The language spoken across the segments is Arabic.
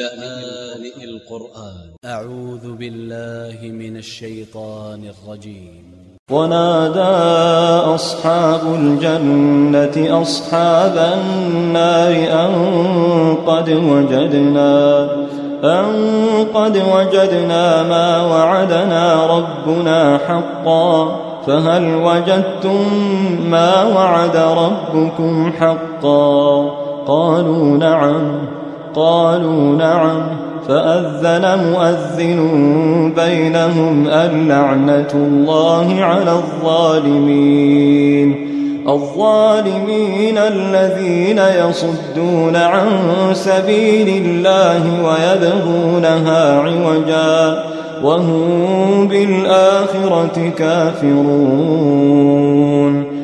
لآن القرآن. أ ع و ذ ب ا ل ل ه من ا ل ش ي ط ا ن ا ل ج ي م ونادى أصحاب الجنة أصحاب النار أن قد وجدنا أن قد وجدنا ما وعدنا ربنا حقا فهل وجدتم ما وعد ربكم حقا؟ قالوا نعم. قالوا نعم فأذن مؤذن بينهم اللعنة الله على الظالمين. الظالمين الذين يصدون عن سبيل الله ويبغونها عوجا وهم بالآخرة كافرون.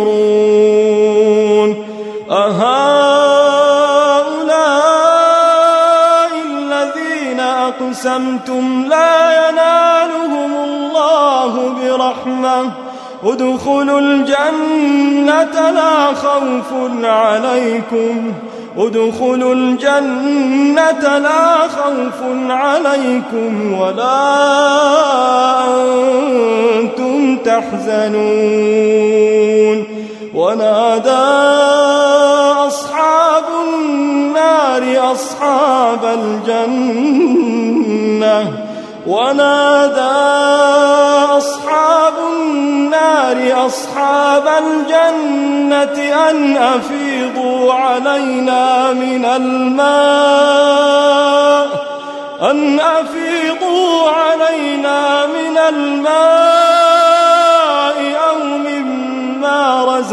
تستكبرون أهؤلاء الذين أقسمتم لا ينالهم الله برحمة ادخلوا الجنة لا خوف عليكم ادخلوا الجنة لا خوف عليكم ولا أنتم تحزنون ونادى أصحاب النار أصحاب الجنة. ونادى أصحاب النار أصحاب الجنة أن أفيضوا علينا من الماء. أن أفيضوا علينا من الماء.